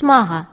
Смага